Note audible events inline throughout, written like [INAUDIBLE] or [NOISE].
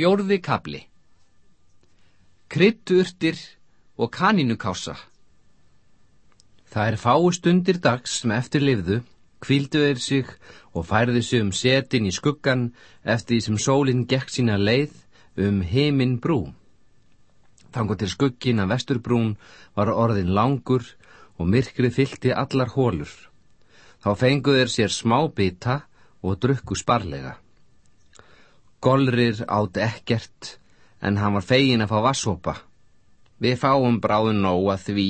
Fjórði kabli Krytturtir og kanínukása Það er fái stundir dags sem eftir lifðu, kvíldu þeir sig og færðu sig um setin í skuggan eftir því sem sólinn gekk sína leið um heiminn brú. Þangu til skuggin að vesturbrún var orðin langur og myrkrið fylgti allar hólur. Þá fengu þeir sér smá bita og drukku sparlega. Golrir átt ekkert, en hann var fegin að fá vassopa. Við fáum bráðun nóg að því,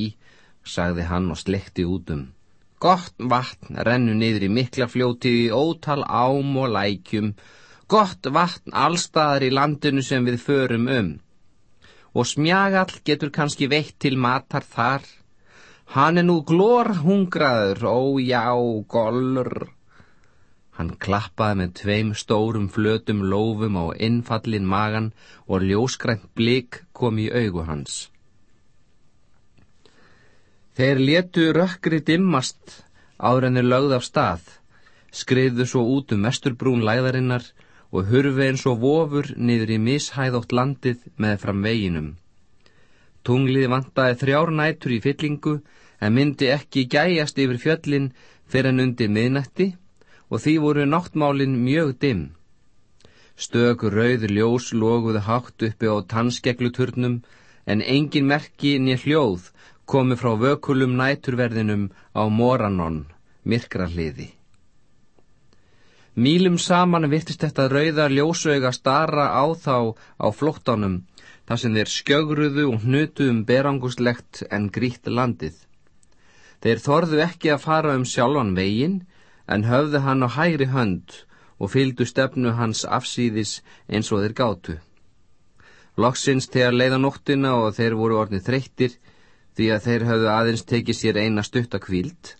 sagði hann og slekti út um. Gott vatn rennu niður í mikla fljótið í ótal ám og lækjum, gott vatn allstaðar í landinu sem við förum um. Og smjagall getur kannski veitt til matar þar. Hann er nú glór hungraður, ó já, gollur. Hann klappaði með tveim stórum flötum lófum á innfallin magan og ljóskrænt blik kom í augu hans. Þeir letu rökkri dimmast áður en þeir lögð af stað, skriðu svo út um mesturbrún læðarinnar og hurfi eins og vofur niður í mishæðótt landið með fram veginum. Tunglið vantaði þrjár nætur í fyllingu en myndi ekki gæjast yfir fjöllin fyrir en undir miðnætti og því voru náttmálin mjög dimm. Stök rauð ljós loguðu hátt uppi á tannskeggluturnum en engin merki niður hljóð komi frá vökulum næturverðinum á Moranon, myrkrahliði. Mílum saman virtist þetta rauða ljósauga stara á þá á flóttanum þar sem þeir skjögruðu og hnutu um beranguslegt en grítt landið. Þeir þorðu ekki að fara um sjálfan veginn en höfðu hann á hægri hönd og fylgdu stefnu hans afsýðis eins og þeir gátu. Loksins þegar leiða nóttina og þeir voru orðið þreyttir því að þeir höfðu aðeins tekið sér eina stuttakvíld,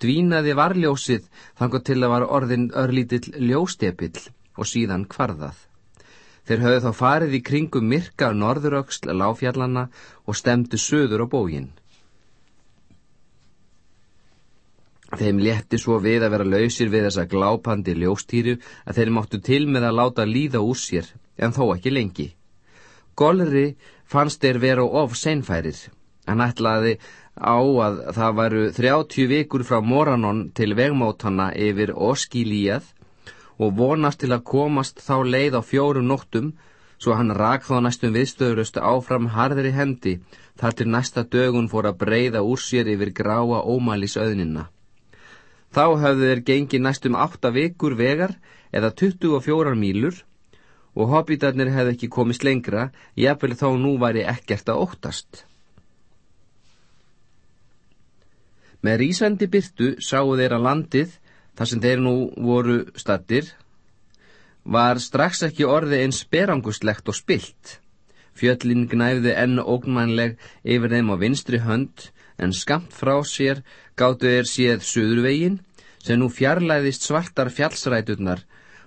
dvínaði varljósið þangar til að var orðin örlítill ljóstepill og síðan kvarðað. Þeir höfðu þá farið í kringum myrka norðuröksl láfjallana og stemdu söður á bóginn. Þeim létti svo við að vera lausir við þessa glápandi ljóstýru að þeir máttu til með að láta líða úr sér, en þó ekki lengi. Golri fannst þeir vera of seinfærir. Hann ætlaði á að það varu 30 vikur frá Moranon til vegmótana yfir Oskilíað og vonast til að komast þá leið á fjórum nóttum svo hann rak þá næstum viðstöðurust áfram harðri hendi þar til næsta dögun fór að breyða úr sér yfir gráa ómælisauðnina. Þá höfðu þeir gengið næstum 8 vikur vegar eða 24 mílur og hobbitarnir hefði ekki komist lengra, jafnvel þá nú væri ekkert að óttast. Með rýsandi byrtu sáu þeir að landið, þar sem þeir nú voru stattir, var strax ekki orði eins beranguslegt og spilt. Fjöllin gnæfði enn ógnmænleg yfir þeim á vinstri hönd, en skamt frá sér gáttu þeir séð söðurvegin sem nú fjarlæðist svartar fjallsræturnar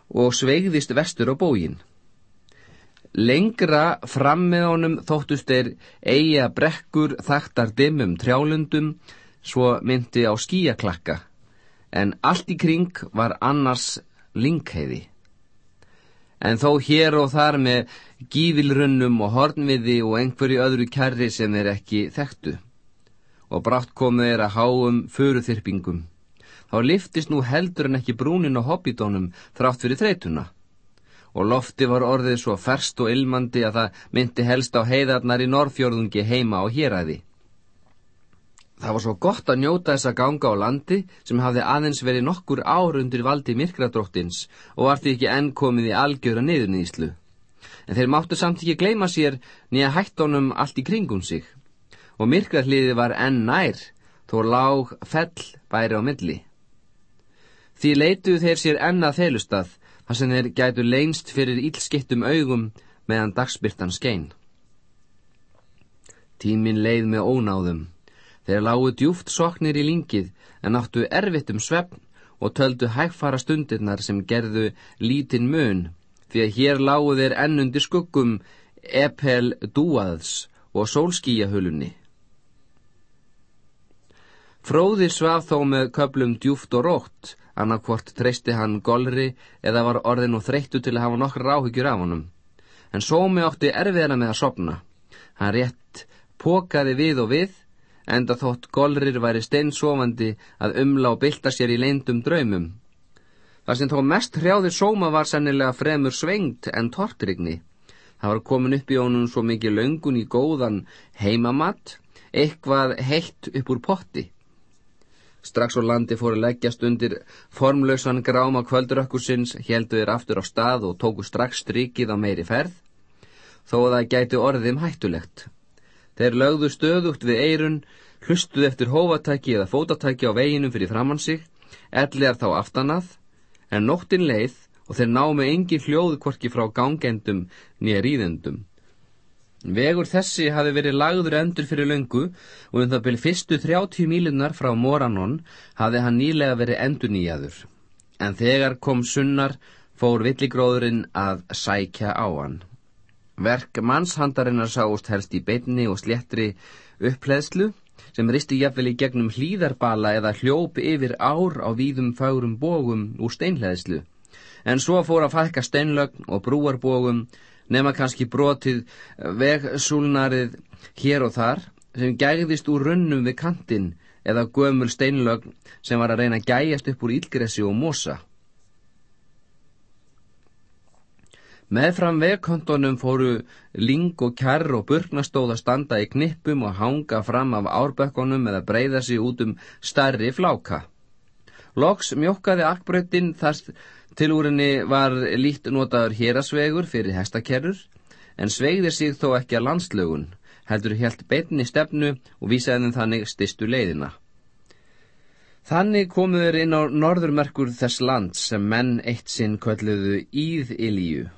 og sveigðist vestur á bógin. Lengra fram með honum þóttust þeir eiga brekkur þaktar dimmum trjálundum svo myndi á skíaklakka en allt í kring var annars linkheiði. En þó hér og þar með gífilrunnum og hornviði og einhverju öðru kærri sem þeir ekki þekktu og brátt komu þeir að háum föruþyrpingum. Þá liftist nú heldur en ekki brúnin á hobbitónum þrátt fyrir þreytuna. Og lofti var orðið svo ferst og ilmandi að það myndi helst á heiðarnar í norðfjörðungi heima á héræði. Það var svo gott að njóta þess að ganga á landi sem hafði aðeins verið nokkur ár undir valdi myrkradróttins og var því ekki enn komið í algjöra niðurnýðslu. En þeir máttu samt ekki gleima sér nýja hættonum allt í kringum sig og myrkrahliði var enn nær, þó lág fell bæri á milli. Því leituð þeir sér enn að þelustað, þar sem þeir gætu leinst fyrir ílskittum augum meðan dagsbyrtan skein. Tímin leið með ónáðum. Þeir lágu djúft soknir í lingið en áttu erfitt um svefn og töldu hægfara stundirnar sem gerðu lítinn mun, því að hér lágu þeir ennundir skuggum epel dúaðs og sólskíjahölunni. Fróði svaf þó með köplum djúft og rótt, annarkvort treysti hann golri eða var orðin og þreyttu til að hafa nokkra ráhyggjur af honum. en sómi átti erfiðana með að sopna. Hann rétt pókaði við og við, enda þótt golrir væri steinsofandi að umla og bylta sér í leindum draumum. Það sem þó mest hrjáði sóma var sennilega fremur svengt en tortrygni. Það var komin upp í honum svo mikið löngun í góðan heimamatt, eitthvað heitt upp úr potti. Strax á landi fóru leggjast undir formlausan gráma kvöldurökkusins, heldu þeir aftur á stað og tóku strax strikið á meiri ferð, þó að það gæti orðum hættulegt. Þeir lögðu stöðugt við eirun, hlustuð eftir hófatæki eða fótatæki á veginum fyrir framann sig, ellegar þá aftanað, en nóttin leið og þeir námi engin hljóðkvorki frá gangendum nýja ríðendum. Vegur þessi hafi verið lagður endur fyrir löngu og um það byrju fyrstu 30 mílunar frá Moranon hafi hann nýlega verið endur nýjaður. En þegar kom sunnar fór villigróðurinn að sækja á hann. Verk mannshandarinnar sáust helst í beinni og sléttri uppleðslu sem risti jafnvel í gegnum hlýðarbala eða hljópi yfir ár á víðum fárum bógum úr steinleðslu. En svo fór að fækka steinlögn og brúarbógum nema kannski brotið vegsúlnarið hér og þar sem gægðist úr runnum við kantinn eða gömul steinlögn sem var að reyna að gæjast upp úr ílgressi og mosa. Meðfram vegkontonum fóru ling og kærr og burknastóð að standa í knippum og hanga fram af árbökkunum eða breyða sig út um starri fláka. Loks mjókkaði akbröttin þar Tilúrinni var lít notaður hérasvegur fyrir hestakerrur, en sveigði sig þó ekki að landslögun, heldur helt beitni stefnu og vísaði þannig stistu leiðina. Þannig komuður inn á norðurmerkur þess land sem menn eitt sinn kölluðu Íð Ilíu.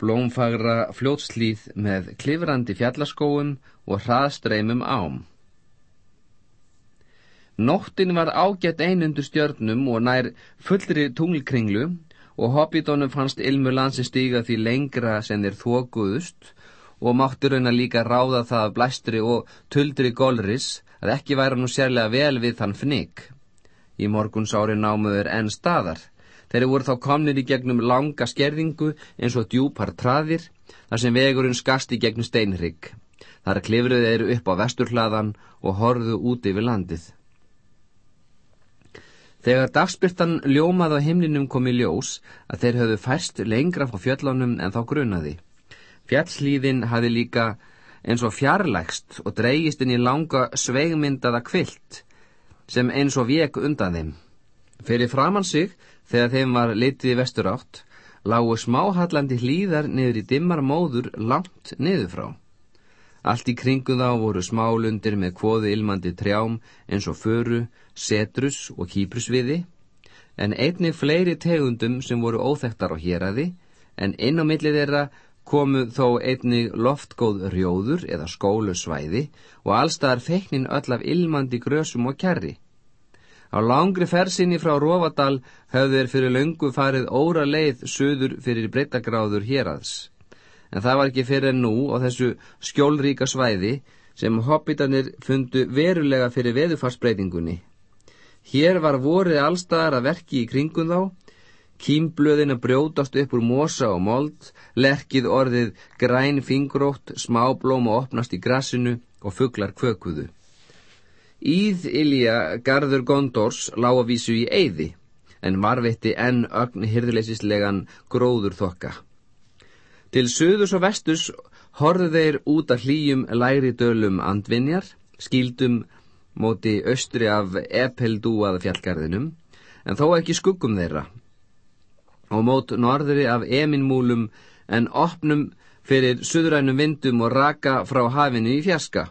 Blómfagra fljótslýð með klifrandi fjallaskóum og hraðstreymum ám. Nóttin var ágætt einundur stjörnum og nær fullri tunglkringlu og hobbitónum fannst ilmu landsin stíga því lengra sem þeir þókuðust og mátti rauna líka ráða það af blæstri og tuldri golris að ekki væra nú sérlega vel við þann fnig. Í morgunsári námuður enn staðar. Þeir voru þá komnir í gegnum langa skerðingu eins og djúpar traðir þar sem vegurinn skast í gegnum steinrygg. Þar klifruð þeir upp á vesturhlaðan og horðu út yfir landið. Þegar dagspyrtan ljómað á himninum kom í ljós að þeir höfðu færst lengra frá fjöllunum en þá grunaði. Fjallslíðin hafi líka eins og fjarlægst og dreigist inn í langa sveigmyndaða kvilt sem eins og vek undan þeim. Fyrir framann sig, þegar þeim var litið í vestur átt, lágu smáhallandi hlýðar niður í dimmar móður langt niður frá. Allt í kringum þá voru smálundir með kvoðu ilmandi trjám eins og föru, setrus og kýprusviði, en einni fleiri tegundum sem voru óþektar á héræði, en inn á millið þeirra komu þó einni loftgóð rjóður eða skólusvæði og allstaðar feiknin öll af ilmandi grösum og kærri. Á langri fersinni frá Rófadal höfðu þeir fyrir löngu farið óra leið söður fyrir breytagráður héræðs en það var ekki fyrir nú á þessu skjólríka svæði sem hobbitanir fundu verulega fyrir veðufarsbreytingunni. Hér var vorið allstaðar að verki í kringum þá, kýmblöðin að brjótast upp úr mosa og mold, lerkið orðið græn fingrótt, smáblóm og opnast í grassinu og fugglar kvökuðu. Íð Ilja Garður Gondors lág að vísu í eyði, en varvitti enn ögn hyrðuleysislegan gróður þokka. Til suðus og vestus horðu þeir út af hlýjum læri dölum andvinjar, skíldum móti austri af epeldúað fjallgarðinum, en þó ekki skuggum þeirra, og mót norðri af eminmúlum en opnum fyrir suðrænum vindum og raka frá hafinu í fjaska.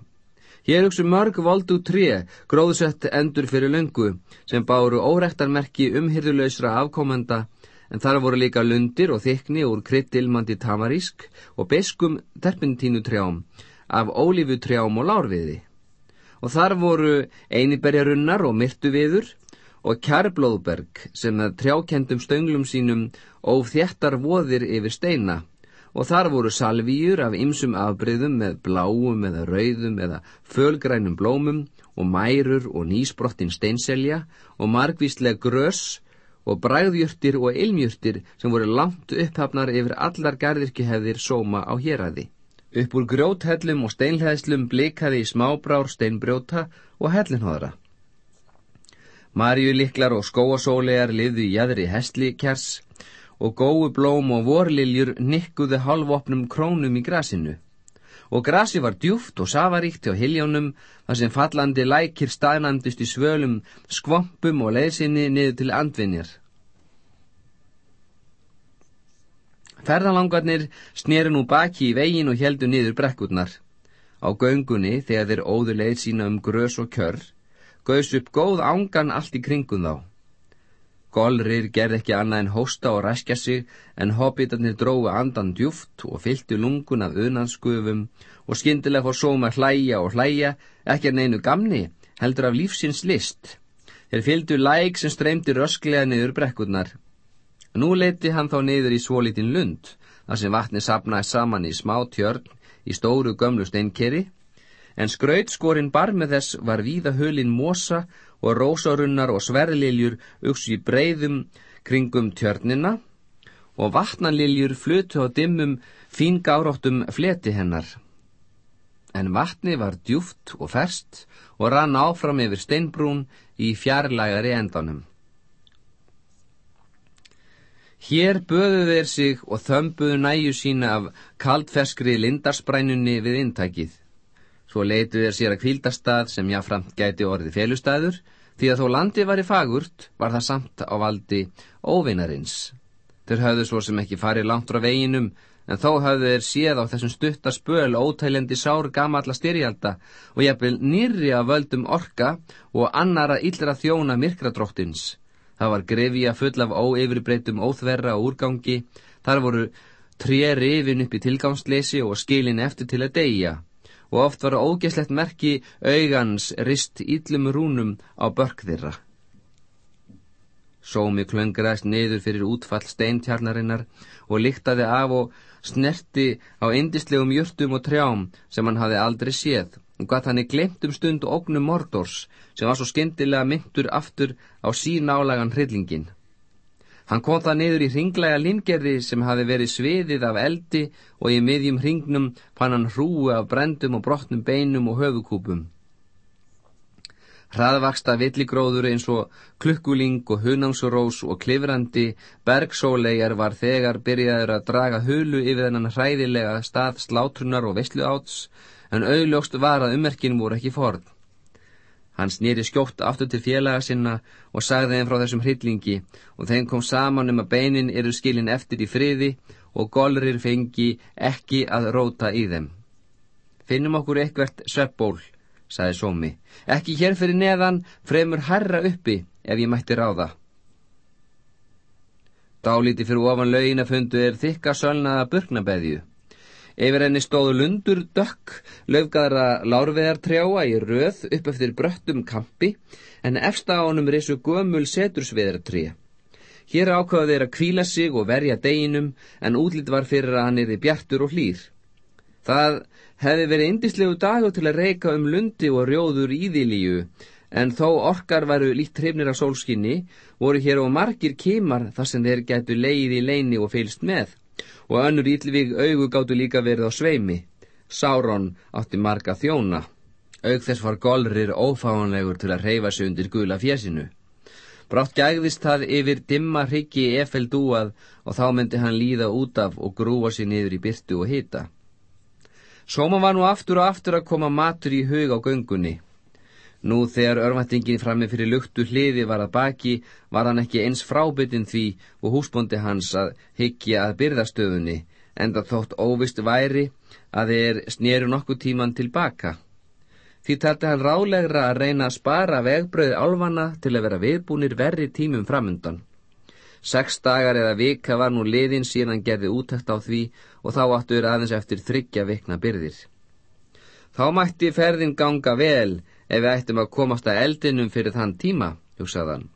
Hér hugsu mörg voldu tré, gróðsett endur fyrir löngu, sem báru órektarmerki umhyrðuleysra afkomenda en þar voru líka lundir og þykni úr kryttilmandi tamarísk og beskum terpentínutrjám af ólífutrjám og lárviði. Og þar voru einiberjarunnar og myrtuviður og kjærblóðberg sem með trjákendum stönglum sínum óf þéttar voðir yfir steina og þar voru salvíur af ymsum afbreyðum með bláum eða rauðum eða fölgrænum blómum og mærur og nýsbrottin steinselja og margvísleg grös og bræðjurtir og ilmjurtir sem voru langt upphafnar yfir allar gardirkihefðir sóma á héræði. Upp úr grjóthellum og steinleðslum blikaði í smábrár steinbrjóta og hellinhóðra. Marjuliklar og skóasólegar lifðu í jæðri hestlikjars og góu blóm og vorliljur nikkuðu halvopnum krónum í grasinu. Og grasi var djúft og safaríkt hjá hiljónum þar sem fallandi lækir staðnæmdist í svölum, skvompum og leiðsynni niður til andvinjar. Ferðalangarnir snýru nú baki í vegin og heldu niður brekkurnar. Á göngunni, þegar þeir óðu leið sína um grös og kjörr, gauðs upp góð ángan allt í kringum þá. Golrir gerði ekki annað en hósta og ræskja sig en hobbitarnir dróðu andan djúft og fylgtu lungun af uðnanskufum og skyndilega fór sóma hlæja og hlæja, ekki að neinu gamni, heldur af lífsins list. Þeir fylgdu læk sem streymdi rösklega niður brekkurnar. Nú leiti hann þá niður í svolitin lund, þar sem vatni sapnaði saman í smá tjörn í stóru gömlu steinkeri, en skrautskórin bar með þess var víða hölin mosa og rósarunnar og sverðliljur uks í breyðum kringum tjörnina og vatnanliljur flutu á dimmum fíngáróttum fleti hennar. En vatni var djúft og ferst og rann áfram yfir steinbrún í fjarlægari endanum. Hér böðu þeir sig og þömbuðu næju sína af kaldfeskri lindarsprænunni við intækið. Svo leituð er sér að kvíldastað sem jáframt gæti orðið félustæður, því að þó landi var í fagurt var það samt á valdi óvinarins. Þeir hafðu svo sem ekki farið langt frá veginum, en þó hafðu þeir séð á þessum stutta spöl ótælendi sár gamalla styrjalda og jafnvel nýrri að völdum orka og annara illra þjóna myrkradróttins. Það var grefja full af óyfirbreytum óþverra og úrgangi, þar voru tré rifin upp í tilgangsleysi og skilin eftir til að deyja og oft var ógeslegt merki augans rist íllum rúnum á börk þeirra. Sómi klöngraðist niður fyrir útfall steintjarnarinnar og líktaði af og snerti á indislegum jörtum og trjám sem hann hafi aldrei séð og hvað hann er glemt um stund og ógnum mordors sem var svo skyndilega myndur aftur á sínálagan hryllingin. Hann kom það niður í ringlega limgerði sem hafi verið sviðið af eldi og í miðjum hringnum fann hann hrúi af brendum og brotnum beinum og höfukúpum. Hraðvaksta villigróður eins og klukkuling og hunangsrós og klifrandi bergsólegar var þegar byrjaður að draga hulu yfir þennan hræðilega stað slátrunar og veslu áts, en auðljóst var að ummerkin voru ekki forð. Hann snýri skjótt aftur til félaga sinna og sagði þeim frá þessum hryllingi og þeim kom saman um að beinin eru skilin eftir í friði og golrir fengi ekki að róta í þeim. Finnum okkur eitthvert sveppból, sagði Sómi. Ekki hér fyrir neðan, fremur herra uppi ef ég mætti ráða. Dálíti fyrir ofan laugina fundu er þykka sölnaða burknabeðju. Yfir henni stóðu lundur dökk, löfgaðra lárveðartrjáa í röð upp eftir bröttum kampi, en efsta á honum risu gömul setursveðartré. Hér ákvaða þeir að kvíla sig og verja deginum, en útlýtt var fyrir að hann erði bjartur og hlýr. Það hefði verið indislegu dagur til að reyka um lundi og rjóður íðilíu, en þó orkar varu líkt hrifnir af sólskinni, voru hér og margir kímar þar sem þeir gætu leið í leini og fylst með og önnur íllvig augu gáttu líka verið á sveimi. Sáron átti marga þjóna. Aug þess var golrir ófáanlegur til að reyfa sig undir gula fjesinu. Brátt gægðist það yfir dimma hryggi efel dúað og þá myndi hann líða út af og grúa sér niður í byrtu og hita. Sóma var nú aftur og aftur að koma matur í hug á göngunni. Nú þegar örvæntingin frammi fyrir luktu hliði var að baki var hann ekki eins frábyttin því og húsbóndi hans að hyggja að byrðastöfunni en það þótt óvist væri að þeir snéru nokkuð tíman tilbaka. Því taldi hann rálegra að reyna að spara vegbröði álvana til að vera viðbúnir verri tímum framundan. Seks dagar eða vika var nú liðin síðan hann gerði útækt á því og þá áttur aðeins eftir þryggja vikna byrðir. Þá mætti ferðin ganga vel ef við ættum að komast að eldinum fyrir þann tíma, hugsaðan,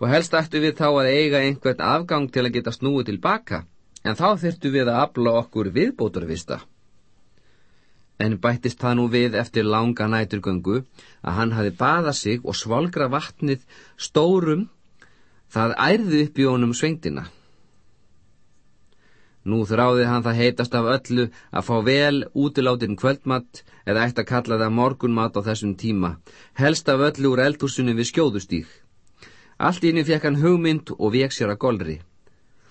og helst ættu við þá að eiga einhvern afgang til að geta snúið tilbaka, en þá þurftu við að afla okkur viðbóturvista. En bættist það nú við eftir langa næturgöngu að hann hafi baða sig og svolgra vatnið stórum Það ærði upp í honum svengdina. Nú þráði hann það heitast af öllu að fá vel útiláttinn kvöldmatt eða eitt að kalla það morgunmatt á þessum tíma, helst af öllu úr eldhúsinu við skjóðustík. Allt inni fekk hann hugmynd og vek sér að golri.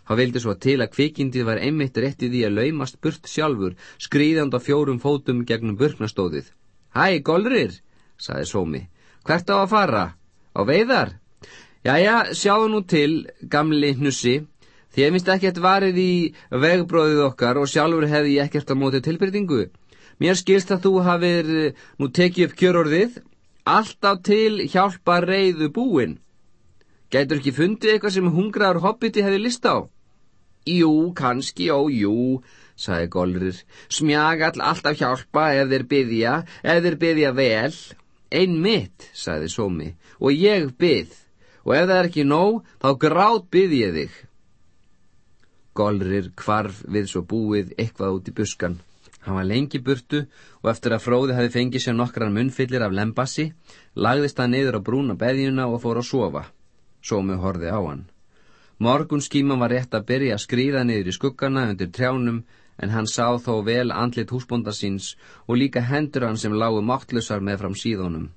Hann vildi svo til að kvikindið var einmitt réttið í að laumast burt sjálfur, skrýðand á fjórum fótum gegnum burknastóðið. Hæ, golrir, saði Sómi, hvert á að fara? Á veiðar? Jæja, sjáu nú til, gamli hnussi, Þið finnst ekkert varið í vegbróðið okkar og sjálfur hefði ég ekkert á móti tilbyrtingu. Mér skilst að þú hafið nú tekið upp kjörorðið, alltaf til hjálpa reyðu búin. Gætur ekki fundið eitthvað sem hungraður hobbiti hefði list á? Jú, kannski, ó, jú, sagði Golrir. Smjagall alltaf hjálpa ef þeir byggja, ef þeir byggja vel. Ein mitt, sagði Sómi, og ég bygg, og ef það er ekki nóg, þá grátt bygg ég þig. Golrir kvarf við svo búið eitthvað út í buskan. Hann var lengi burtu og eftir að fróði hafi fengið sér nokkran munnfyllir af lembassi, lagðist hann niður á brúna beðjuna og fór að sofa. Sómi horði á hann. Morgun skíman var rétt að byrja að skrýða niður í skuggana undir trjánum en hann sá þó vel andlit húsbonda síns og líka hendur hann sem lágu máttlusar með fram síðunum.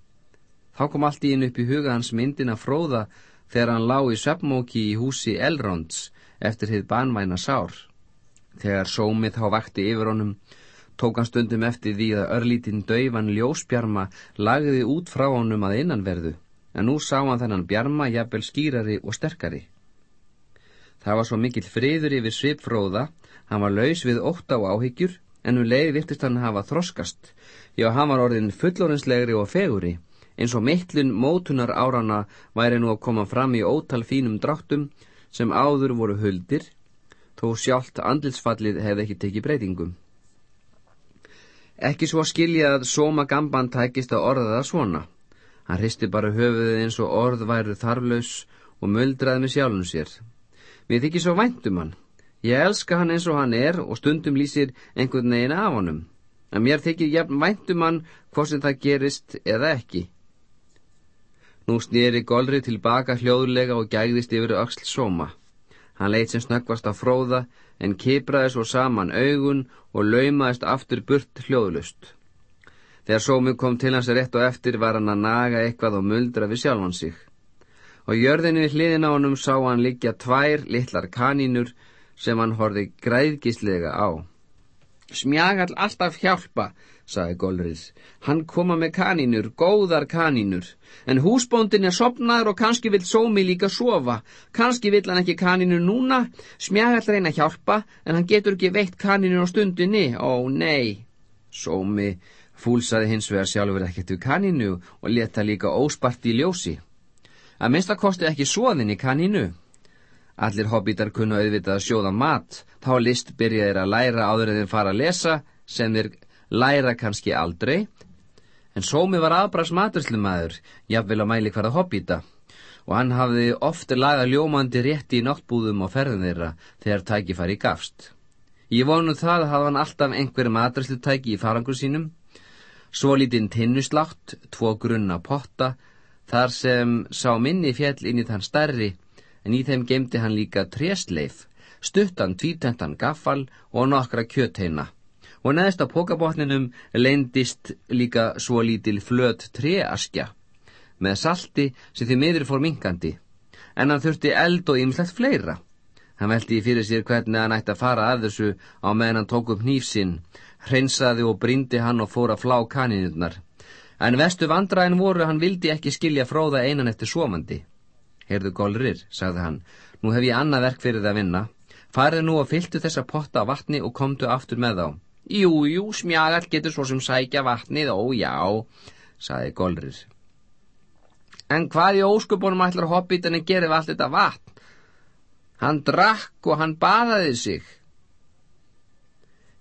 Þá kom allt í inn upp í huga hans myndin að fróða þegar hann lá í söpmóki í húsi Elronds eftir hitt banvæna sár. Þegar sómið þá vakti yfir honum, tók hann stundum eftir því að örlítinn döifan ljósbjarma lagði út frá honum að innanverðu, en nú sá hann þennan bjarma jafnvel skýrari og sterkari. Það var svo mikill friður yfir svipfróða, hann var laus við ótt á áhyggjur, en um leið virtist hann hafa þroskast, já hann var orðin fullorinslegri og feguri, eins og mittlun mótunar árana væri nú að koma fram í ótal fínum dráttum, sem áður voru huldir, þó sjálft andilsfallið hefði ekki tekið breytingum. Ekki svo skilja að Soma Gamban tækist að orða það svona. Hann hristi bara höfuðið eins og orð væru þarflaus og muldraði með sjálfum sér. Mér þykir svo væntum hann. Ég elska hann eins og hann er og stundum lýsir einhvern veginn af honum. En mér þykir jafn væntum hann hvort sem það gerist eða ekki. Nú snýri Golri tilbaka hljóðlega og gægðist yfir öxl sóma. Hann leitt sem snöggvast að fróða en kipraði svo saman augun og laumaðist aftur burt hljóðlust. Þegar sómi kom til hans rétt og eftir var hann að naga eitthvað og muldra við sjálfan sig. Og jörðinni hliðin á honum sá hann liggja tvær litlar kanínur sem hann horfi græðgislega á. Smjagall alltaf hjálpa, sagði Golriðs. Hann koma með kanínur, góðar kanínur. En húsbóndin er sopnaður og kannski vill sómi líka sofa. Kannski vill hann ekki kanínur núna. Smjagall reyna hjálpa, en hann getur ekki veitt kanínur á stundinni. Ó, nei. Sómi fúlsaði hins vegar sjálfur ekkert við kanínu og leta líka óspart í ljósi. Að minnst að kosti ekki svoðin í kanínu. Allir hobbitar kunna auðvitað að sjóða mat, þá list byrja þeir að læra áður en þeir fara að lesa, sem þeir læra kannski aldrei. En Sómi var aðbrast maturslumæður, jafnvel að mæli hverða hobbita, og hann hafði ofta lagað ljómandi rétti í náttbúðum og ferðin þeirra þegar tæki fari í gafst. Ég vonu það að hann alltaf einhver maturslutæki í farangur sínum, svo lítinn tinnuslátt, tvo grunna potta, þar sem sá minni fjell inn í þann stærri, en í þeim gemdi hann líka trésleif, stuttan tvítentan gaffal og nokkra kjöteina. Og neðst á pókabotninum leindist líka svo lítil flöt tréaskja, með salti sem því miður fór minkandi, en hann þurfti eld og ymslegt fleira. Hann veldi fyrir sér hvernig hann ætti að fara að þessu á meðan hann tók upp nýfsinn, hreinsaði og brindi hann og fór að flá kaninurnar. En vestu vandraðin voru hann vildi ekki skilja fróða einan eftir svomandi. Heyrðu golrir, sagði hann, nú hef ég annað verk fyrir það að vinna. Farið nú og fyltu þessa potta á vatni og komdu aftur með þá. Jú, jú, smjagall getur svo sem sækja vatnið, ó já, sagði golrir. En hvað í óskupunum ætlar hobbitinni gerði við allt þetta vatn? Hann drakk og hann baðaði sig.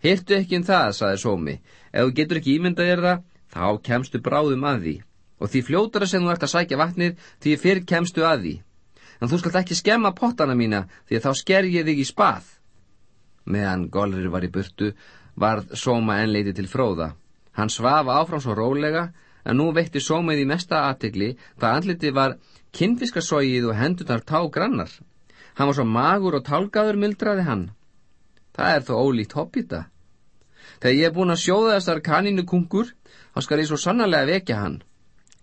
Hirtu ekki um það, sagði Sómi. Ef þú getur ekki ímyndað þér það, þá kemstu bráðum að því og því fljótara sem þú ert að sækja vatnið því fyrr kemstu að því. En þú skalt ekki skemma pottana mína því þá sker ég þig í spað. Meðan Golrir var í burtu varð Sóma ennleiti til fróða. Hann svafa áfram svo rólega en nú veitti Sómið í mesta aðtegli það andliti var kinnfiskasóið og hendunar tá grannar. Hann var svo magur og tálgaður mildraði hann. Það er þó ólíkt hobbita. Þegar ég er búin að sjóða þessar kaninu kungur, þá skal ég svo sannarlega vekja hann.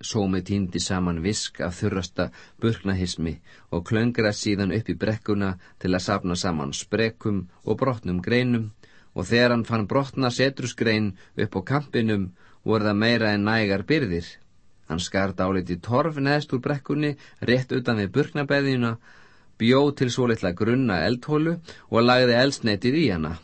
Sómi týndi saman visk af þurrasta burknahismi og klöngra síðan upp í brekkuna til að sapna saman sprekum og brotnum greinum og þegar hann fann brotna setrusgrein upp á kampinum voru það meira en nægar byrðir. Hann skar dáliti torf neðst úr brekkunni, rétt utan við burknabeðina, bjóð til svo litla grunna eldhólu og lagði eldsneitið í hana.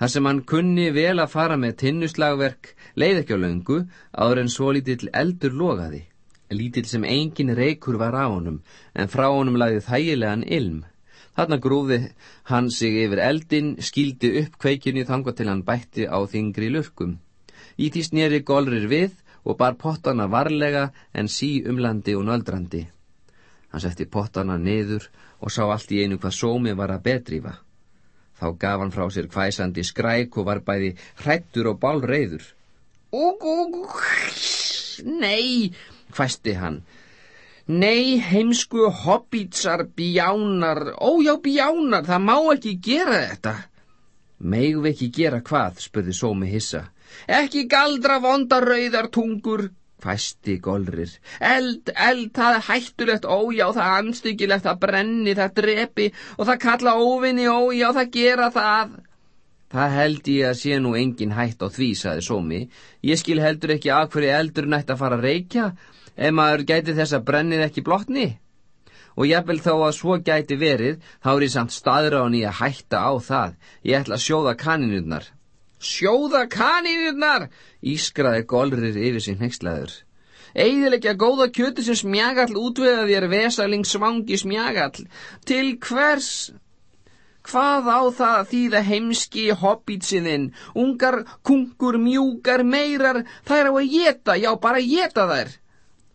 Þar sem hann kunni vel að fara með tinnuslagverk, leið ekki á löngu, áður en svo lítill eldur logaði. Lítill sem engin reykur var á honum, en frá honum lagði þægilegan ilm. Þarna grúði hann sig yfir eldin, skildi upp kveikinu þanga til hann bætti á þingri lurkum. Í því snýri golrir við og bar pottana varlega en sí umlandi og nöldrandi. Hann setti pottana niður og sá allt í einu hvað sómi var að bedrífa. Þá gaf hann frá sér hvæsandi skræk og var bæði hrættur og bálreiður. Úg, úg, nei, hvæsti hann. Nei, heimsku hobbítsar, bjánar, ójá bjánar, það má ekki gera þetta. Megum við ekki gera hvað, spurði sómi hissa. Ekki galdra vonda rauðar tungur, hvæsti golrir. Eld, eld, það er hættulegt, ójá, það er anstyggilegt, það brenni, það drepi og það kalla óvinni, ójá, það gera það. Það held ég að sé nú engin hætt á því, saði Sómi. Ég skil heldur ekki að hverju eldur nætt að fara að reykja, ef maður gæti þess að brennið ekki blotni. Og jafnvel þó að svo gæti verið, þá er ég samt ný að hætta á það. Ég ætla að sjóða kaninurnar. Sjóða kanínurnar, ískraði golrir yfir sín hengslaður. Eðilegja góða kjöti sem smjagall útveða þér vesaling svangi smjagall. Til hvers? Hvað á það þýða heimski hobbítsiðinn? Ungar, kungur, mjúkar, meirar, þær á að geta, já bara geta þær.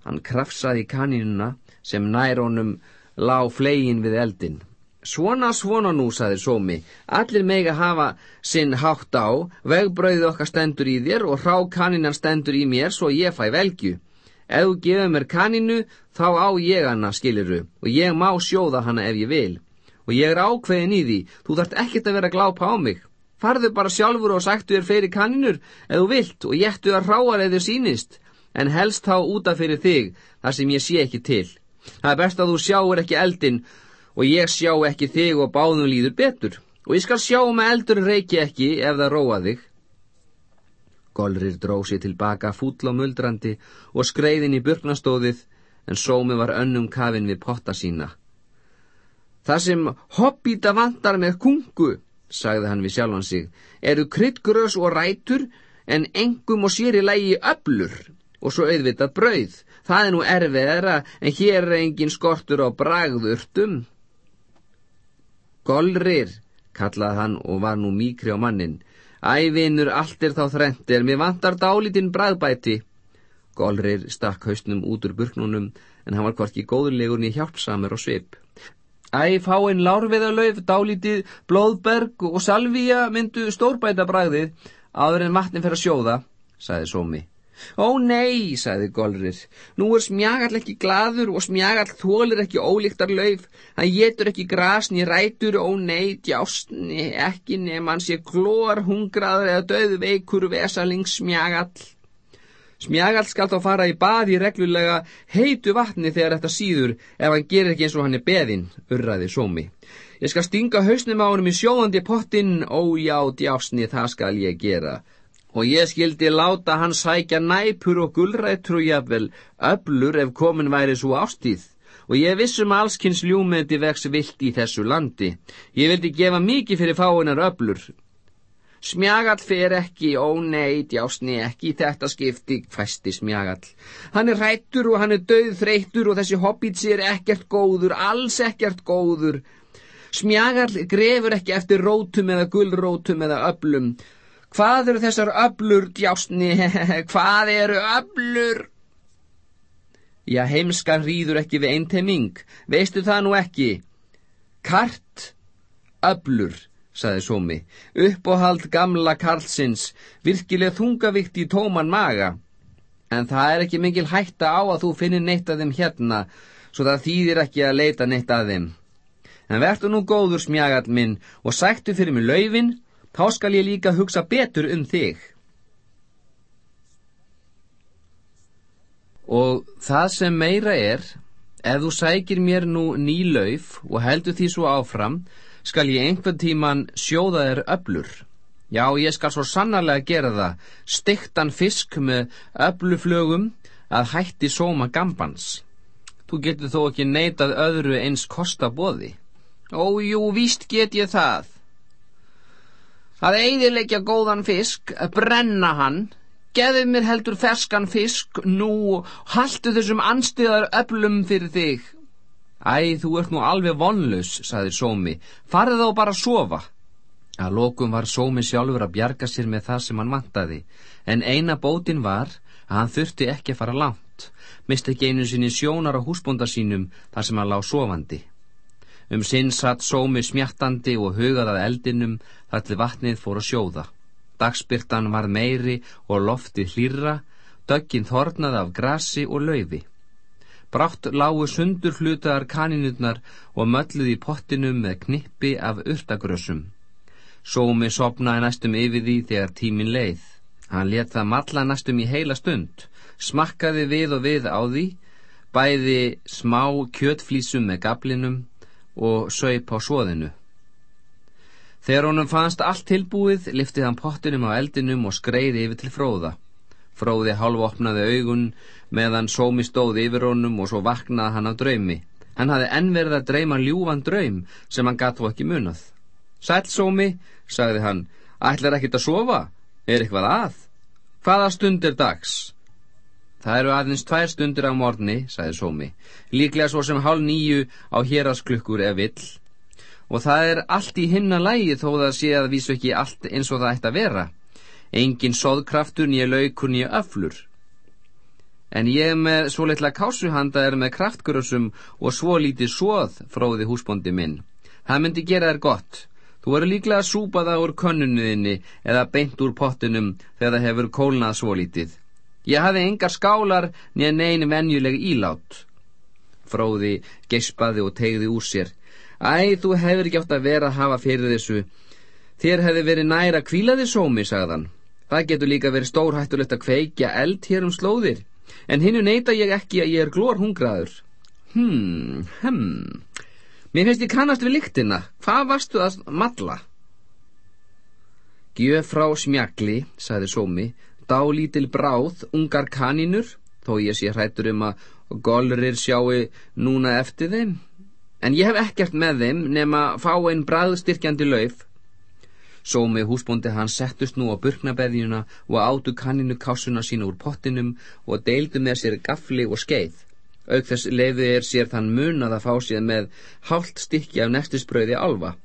Hann krafsaði kanínuna sem nær honum lá flegin við eldin. Svona, svona nú, saði Sómi, allir mega hafa sinn hátt á, vegbröðið okkar stendur í þér og hrá kanínan stendur í mér svo ég fæ velgju. Ef þú gefur mér kaninu, þá á ég hana, skiliru, og ég má sjóða hana ef ég vil. Og ég er ákveðin í því, þú þart ekkert að vera glápa á mig. Farðu bara sjálfur og sagtu þér fyrir kaninur, ef þú vilt, og jættu að hráar eða sínist, en helst þá útaf fyrir þig, þar sem ég sé ekki til. Það er best að þú sjáur ekki eldin og ég sjá ekki þig og báðum líður betur og ég skal sjá um að eldurinn reiki ekki ef það róa þig. Golrir dróð sér tilbaka fúll og muldrandi og skreiðin í burknastóðið en sómi var önnum kafin við potta sína. Það sem hobbíta vantar með kungu, sagði hann við sjálfan sig, eru kryddgrös og rætur en engum og sér í lægi öblur og svo auðvitað brauð. Það er nú erfiðara en hér er engin skortur á bragðurtum. Golrir, kallaði hann og var nú mýkri á mannin. Ævinur, allt er þá þrentir, mér vantar dálítinn bræðbæti. Golrir stakk hausnum út úr burknunum, en hann var hvorki góðurlegur niður hjálpsamur og svip. Æ, fá einn lárviðalauf, dálítið, blóðberg og salvíja myndu stórbæta bræðið, áður en vatnin fer að sjóða, sagði Sómi. Ó nei, sagði Golrir, nú er smjagall ekki gladur og smjagall þólir ekki ólíktar lauf, hann getur ekki grasni rætur, ó nei, djásni, ekki nefn hann sé klóar hungraður eða döð veikur vesaling smjagall. Smjagall skal þá fara í baði reglulega heitu vatni þegar þetta síður ef hann gerir ekki eins og hann er beðinn, urraði Sómi. Ég skal stinga hausnum á hann í sjóðandi pottin, ó já, djásni, það skal ég gera og ég skildi láta hann sækja næpur og gullrættur og jafnvel öblur ef komin væri svo ástíð og ég vissum allskynns ljúmyndi vex vilt í þessu landi. Ég vildi gefa mikið fyrir fáinar öblur. Smjagall fer ekki, ó nei, djásni ekki, þetta skipti fæsti smjagall. Hann er rættur og hann er döð þreyttur og þessi hobbítsi er ekkert góður, alls ekkert góður. Smjagall grefur ekki eftir rótum eða gullrótum eða öblum. Hvað eru þessar öblur, djásni? [LAUGHS] Hvað eru öblur? Já, heimskan rýður ekki við einteiming. Veistu það nú ekki? Kart, öblur, saði Sómi. Uppóhald gamla Karlsins, virkileg þungavikt í tóman maga. En það er ekki mingil hætta á að þú finnir neitt af þeim hérna. svo það þýðir ekki að leita neitt að þeim. En verður nú góður smjagall minn og sættu fyrir mig laufin, þá skal ég líka hugsa betur um þig. Og það sem meira er, ef þú sækir mér nú ný lauf og heldur því svo áfram, skal ég einhvern tíman sjóða þér öblur. Já, ég skal svo sannarlega gera það, stiktan fisk með öbluflögum að hætti sóma gambans. Þú getur þó ekki neitað öðru eins kostabóði. Ójú, víst get ég það. Að eiðilegja góðan fisk, brenna hann, geðið mér heldur ferskan fisk, nú haldu þessum anstíðar öflum fyrir þig. Æ, þú ert nú alveg vonlaus, saði Sómi, farið þá bara að sofa. Að lokum var Sómi sjálfur að bjarga sér með það sem hann vantaði, en eina bótin var að hann þurfti ekki að fara langt, misti ekki einu sinni sjónar á húsbónda sínum þar sem hann lág sofandi. Um sinn satt sómi smjattandi og hugað að eldinum þar til vatnið fór að sjóða. Dagspyrtan var meiri og lofti hlýra, döggin þornaði af grasi og laufi. Brátt lágu sundur hlutaðar kaninutnar og mölluði í pottinum með knippi af urtagrössum. Sómi sopnaði næstum yfir því þegar tímin leið. Hann let það matla næstum í heila stund, smakkaði við og við á því, bæði smá kjötflísum með gablinum og saup á svoðinu. Þegar honum fannst allt tilbúið, liftið hann pottinum á eldinum og skreiði yfir til fróða. Fróði halvopnaði augun meðan sómi stóði yfir honum og svo vaknaði hann á draumi. Hann hafði ennverð að dreyma ljúfan draum sem hann gatt þó ekki munað. Sæl sómi, sagði hann, ætlar ekkit að sofa? Er eitthvað að? Hvaða stund er dags? Það eru aðeins tvær stundir á morni, sagði Sómi, líklega svo sem hálf nýju á hérasklukkur ef vill. Og það er allt í himna lægi þó það sé að vísu ekki allt eins og það ætti að vera. Engin soðkraftur nýja laukur nýja öflur. En ég með svo litla kásuhanda er með kraftgrössum og svo lítið svoð, fróði húsbóndi minn. Það myndi gera þér gott. Þú verður líklega að súpa það úr könnunniðinni eða beint úr pottunum þegar það hefur kólnað svo lítið. Ég hafði engar skálar nýja neyn venjuleg ílát. Fróði geispaði og tegði úr sér. Æ, þú hefur ekki átt að vera að hafa fyrir þessu. Þér hefði verið næra kvílaði sómi, sagðan. Það getur líka verið stórhættulegt að kveikja eld hér um slóðir. En hinnu neyta ég ekki að ég er glór hungraður. Hmm, hmm. Mér finnst ég kannast við lyktina. Hvað varstu að matla? Gjöf frá smjagli, sagði sómi, dálítil bráð, ungar kanínur, þó ég sé hrættur um að golrir sjáu núna eftir þeim. En ég hef ekkert með þeim nema fá einn bræðstyrkjandi lauf. Sómi húsbóndi hann settust nú á burknabeðjuna og átu kanninu kásuna sína úr pottinum og deildu með sér gafli og skeið. Auk þess leiði er sér þann mun að það fá sér með hálft stykki af nestisbröði alfa.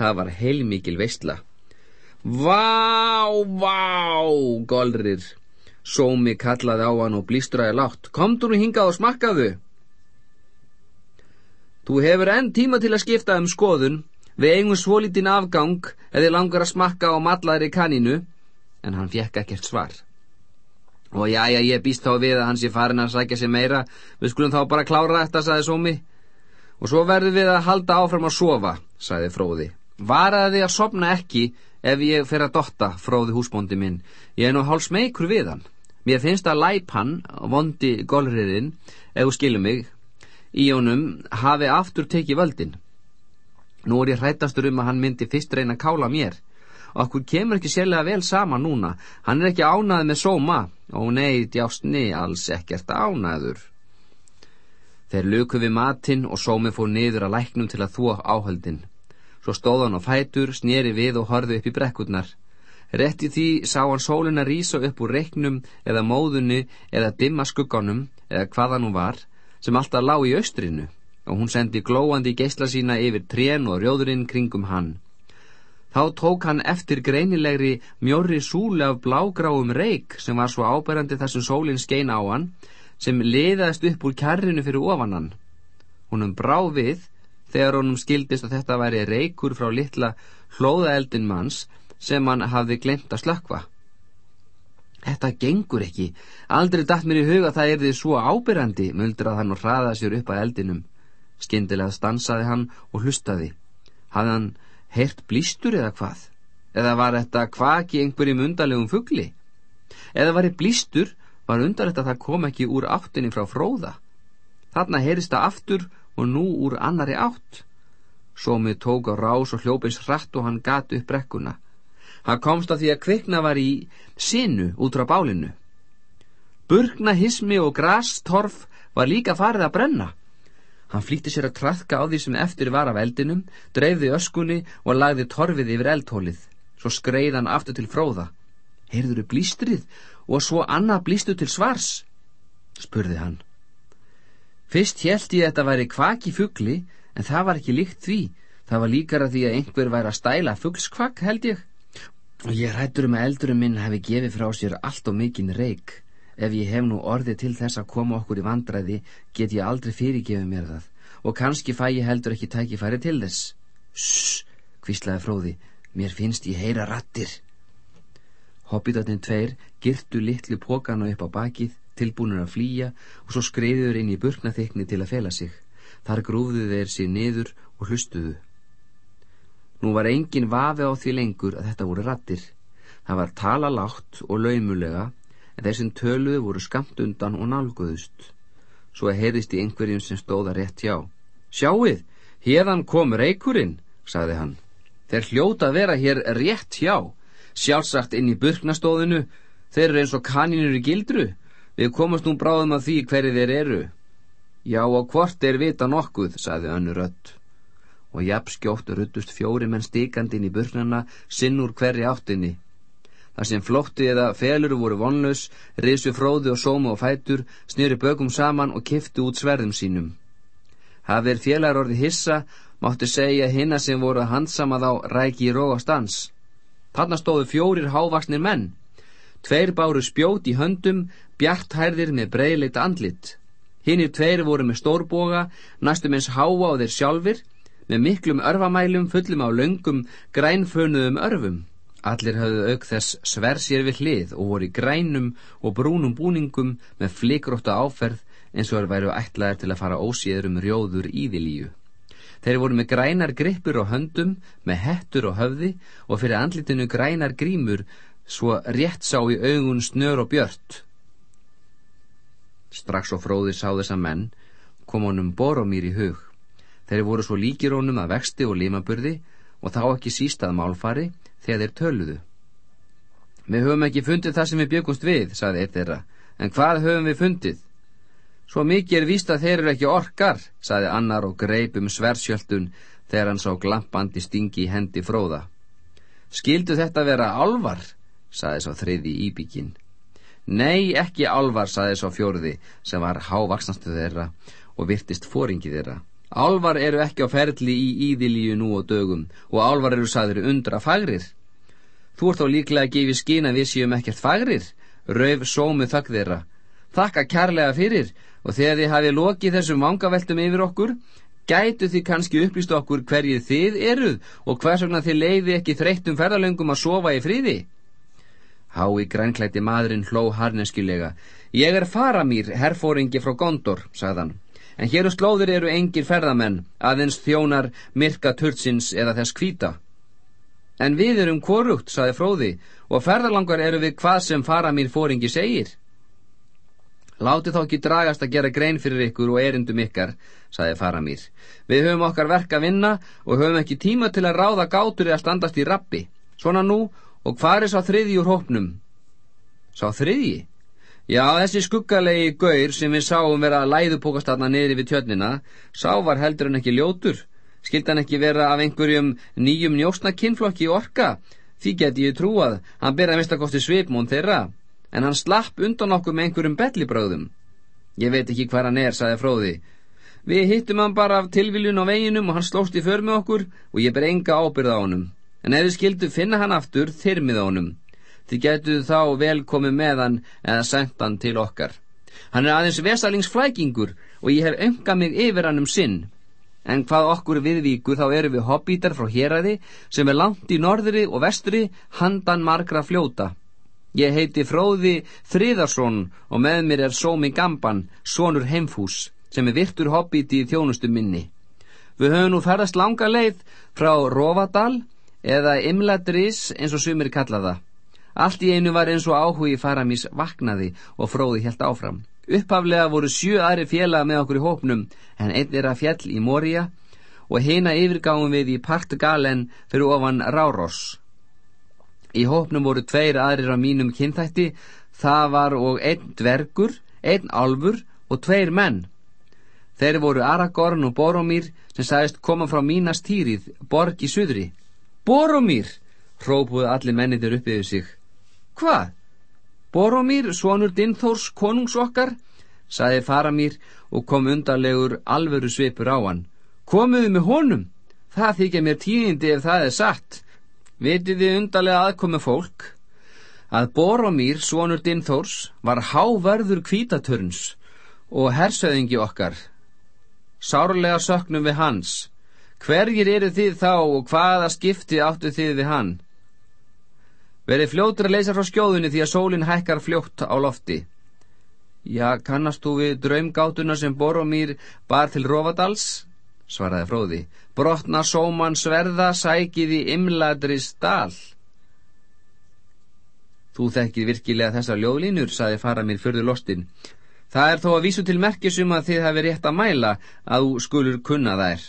Það var heilmikil veistla. Vá, vá, golrir. Sómi kallaði á hann og blístraði látt. Komdu nú hingað og smakkaðu. Þú hefur enn tíma til að skipta um skoðun. Við eigum svolítinn afgang eða langar að smakka á matlaðri kaninu. En hann fjekk ekkert svar. Og já, já, ég býst þá við að hann sé farin að sækja sig meira. Við skulum þá bara klára þetta, sagði Sómi. Og svo verðum við að halda áfram að sofa, sagði Fróði. Varaði að sopna ekki ef ég fer að dotta, fróði húsbóndi minn. Ég er nú háls meikur við hann. Mér finnst að læp hann, vondi golriðin, ef þú skilur mig, í honum hafi aftur tekið völdin. Nú er ég hrættastur um að hann myndi fyrst reyna að kála mér. Okkur kemur ekki sérlega vel sama núna. Hann er ekki ánaði með sóma. Ó nei, djástni, alls ekkert ánaður. Þeir luku við matinn og sómi fór niður að læknum til að þvó áhaldin. Svo stóð hann á fætur, sneri við og horði upp í brekkurnar. Rétti því sá hann sólina rýsa upp úr reiknum eða móðunni eða dimma skugganum eða hvaða nú var sem alltaf lág í austrinu og hún sendi glóandi geysla sína yfir trén og rjóðurinn kringum hann. Þá tók hann eftir greinilegri mjóri súli af blágráum reik sem var svo áberandi þessum sólinn skein á hann sem liðast upp úr kærrinu fyrir ofanan. Húnum brá við þegar honum skildist að þetta væri reykur frá litla hlóðaeldin manns sem hann hafði glemt að slökva. Þetta gengur ekki. Aldrei dætt mér í huga það er þið svo ábyrrandi, muldrað hann og hraðað sér upp að eldinum. Skyndilega stansaði hann og hlustaði. Hafði hann heyrt blístur eða hvað? Eða var þetta kvaki einhverjum undarlegum fuggli? Eða var þetta blístur, var undarlegt að það kom ekki úr áttinni frá fróða. Þarna heyrist það aftur og nú úr annari átt. Sómið tók á rás og hljópins hratt og hann gati upp brekkuna. Hann komst að því að kvikna var í sinu út frá bálinu. Burgna, hismi og grastorf var líka farið að brenna. Hann flýtti sér að trafka á því sem eftir var af eldinum, dreifði öskunni og lagði torfið yfir eldhólið. Svo skreið hann aftur til fróða. Heyrður þau blístrið og svo annað blístu til svars? spurði hann. Fyrst held ég að þetta væri kvaki fuggli, en það var ekki líkt því. Það var líkara því að einhver væri að stæla fuggskvakk, held ég. Og ég rættur um að eldurum minn hefði gefið frá sér allt og mikinn reik. Ef ég hef nú orðið til þess að koma okkur í vandræði, get ég aldrei fyrirgefið mér það. Og kannski fæ ég heldur ekki tækifæri til þess. Sss, hvíslaði fróði, mér finnst ég heyra rattir. Hobbitatinn tveir girtu litlu pókana upp á bakið tilbúinur að flýja og svo skreiður inn í burknaþykni til að fela sig. Þar grúfðu þeir sér niður og hlustuðu. Nú var engin vafi á því lengur að þetta voru rattir. Það var tala látt og laumulega en sem töluðu voru skamt undan og nálguðust. Svo heyrðist í einhverjum sem stóða rétt hjá. Sjáuð, hérðan kom reykurinn, sagði hann. Þeir hljóta að vera hér rétt hjá. Sjálfsagt inn í burknastóðinu, þeir eru eins og kaninur í gildru. Við komast nú bráðum að því hverju þeir eru. Já, og hvort er vita nokkuð, saði önnu rött. Og jafnskjótt ruttust fjóri menn stikandi inn í burknarna, sinn úr hverri áttinni. Það sem flótti eða felur voru vonlaus, risu fróði og sómu og fætur, snýri bögum saman og kiftu út sverðum sínum. Hafið félagar orði hissa, máttu segja hinna sem voru að handsama þá ræki í róa stans. Þarna stóðu fjórir hávaksnir menn. Tveir báru spjót í höndum, bjarthærðir með breyleitt andlit. Hinnir tveir voru með stórboga, næstum eins háa á þeir sjálfur, með miklum örfamælum fullum á löngum, grænfönuðum örfum. Allir hafðu auk þess sversér við hlið og voru í grænum og brúnum búningum með flikrótta áferð eins og er væru ætlaðir til að fara óséður um rjóður íðilíu. Þeir voru með grænar grippur á höndum, með hettur á höfði og fyrir andlitinu grænar grímur svo rétt sá í augun snör og björt. Strax og fróði sá þessa menn kom honum Boromír í hug. Þeir voru svo líkir honum að vexti og limaburði og þá ekki sístað málfari þegar þeir töluðu. Við höfum ekki fundið það sem við byggumst við, saði eitt þeirra, en hvað höfum við fundið? Svo mikið er víst að þeir eru ekki orkar, saði annar og greip um sversjöldun þegar hann sá glampandi stingi í hendi fróða. Skildu þetta vera alvar, saði svo þriði íbygginn. Nei, ekki álvar, saði svo fjóruði, sem var hávaksnastu þeirra og virtist fóringi þeirra. Álvar eru ekki á ferli í íðilíu nú og dögum og álvar eru saður undra fagrir. Þú ert þá líklega að gefi skina við séum ekkert fagrir, rauf sómu þakk þeirra. Þakka kærlega fyrir og þegar þið hafi lokið þessum vangaveltum yfir okkur, gætu þið kannski upplýst okkur hverjið þið eruð og hvers vegna þið leiði ekki þreyttum ferðalöngum að sofa í fríði. Hái grænklætti maðurinn hló harneskilega. Ég er faramýr, herfóringi frá Gondor, sagðan. En hér og slóður eru engir ferðamenn, aðeins þjónar myrka turtsins eða þess kvíta. En við erum korugt, sagði fróði, og ferðalangar eru við hvað sem faramýr fóringi segir. Láti þá ekki dragast að gera grein fyrir ykkur og erindum ykkar, sagði faramýr. Við höfum okkar verk að vinna og höfum ekki tíma til að ráða gátur eða standast í rappi. Svona nú Og hvað er sá þriðji úr hópnum? Sá þriðji? Já, þessi skuggalegi gaur sem við sáum vera að læðupókast aðna niður við tjörnina, sá var heldur en ekki ljótur. Skild hann ekki vera af einhverjum nýjum njósna kinnflokki orka? Því geti ég trúað, hann byrja að mista kosti svipmón þeirra, en hann slapp undan okkur með einhverjum bellibröðum. Ég veit ekki hvað hann er, saði fróði. Við hittum hann bara af tilviljun á veginum og hann slóst í för með okkur og ég ber enga ábyrða á honum en ef þið skildu finna hann aftur þyrmið honum. Þið getuð þá vel komið með hann eða sendt hann til okkar. Hann er aðeins vesalingsflækingur og ég hef öngað mig yfir hann um sinn. En hvað okkur viðvíkur þá eru við hobbítar frá héræði sem er langt í norðri og vestri handan margra fljóta. Ég heiti Fróði Þriðarsson og með mér er Sómi Gamban, sonur heimfús, sem er virtur hobbiti í þjónustu minni. Við höfum nú ferðast langa leið frá Rófadal eða Imladris eins og sumir kallaða. Allt í einu var eins og áhugi faramís vaknaði og Fróði helt áfram. Upphaflega voru sjö aðri fjela með okkur í hópnum en einn er að fjell í Moria og hina yfirgáum við í Partgalen fyrir ofan Ráros. Í hópnum voru tveir aðrir af mínum kynþætti, það var og einn dvergur, einn alfur og tveir menn. Þeir voru Aragorn og Boromír sem sagðist koma frá mínast týrið, borg í suðri. Boromír, hrópuðu allir mennitir upp yfir sig. Hvað? Boromír, svonur Dinþórs konungs okkar, sagði Faramír og kom undarlegur alvöru svipur á hann. Komuðu með honum, það þykja mér tíðindi ef það er satt. Vitiði undarlega aðkomi fólk að Boromír, svonur Dinþórs, var háverður kvítaturns og hersöðingi okkar. Sárlega söknum við hans. Hverjir eru þið þá og hvaða skipti áttu þið við hann? Verið fljótur að leysa frá skjóðunni því að sólinn hækkar fljótt á lofti. Já, kannast þú við draumgátuna sem Boromír bar til Rófadals? svaraði fróði. Brotna sóman sverða sækið í imladri stál. Þú þekkið virkilega þessar ljóðlínur, saði fara mér förður lostin. Það er þó að vísu til merkisum að þið hafi rétt að mæla að þú skulur kunna þær.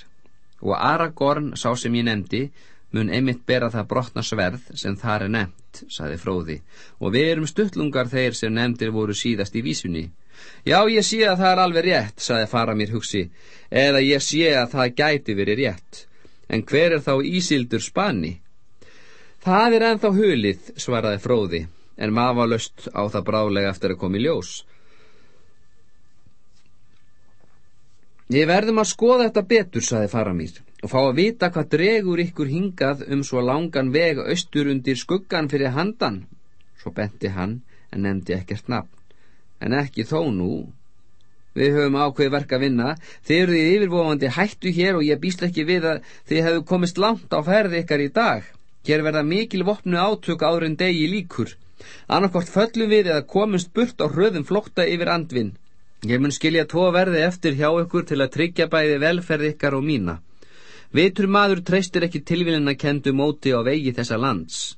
Og Aragorn, sá sem ég nefndi, mun einmitt bera það brotna sverð sem þar er nefnt, saði fróði. Og við erum stuttlungar þeir sem nefndir voru síðast í vísunni. Já, ég sé að það er alveg rétt, saði fara mér hugsi, eða ég sé að það gæti verið rétt. En hver er þá Ísildur Spanni? Það er ennþá hulið, svaraði fróði, en var löst á það brálega eftir að komi ljós. Ég verðum að skoða þetta betur, saði fara mér, og fá að vita hvað dregur ykkur hingað um svo langan veg austur undir skuggan fyrir handan. Svo benti hann en nefndi ekkert nafn en ekki þó nú. Við höfum ákveði verk að vinna, þið eruð í yfirvofandi hættu hér og ég býst ekki við að þið hefðu komist langt á ferði ykkar í dag. Hér verða mikil vopnu átök áður en degi líkur. Annarkort föllum við eða komumst burt á hröðum flokta yfir andvin. Ég mun skilja tvo verði eftir hjá ykkur til að tryggja bæði velferð ykkar og mína. Vitur maður treystir ekki tilvílin að kendu móti á vegi þessa lands.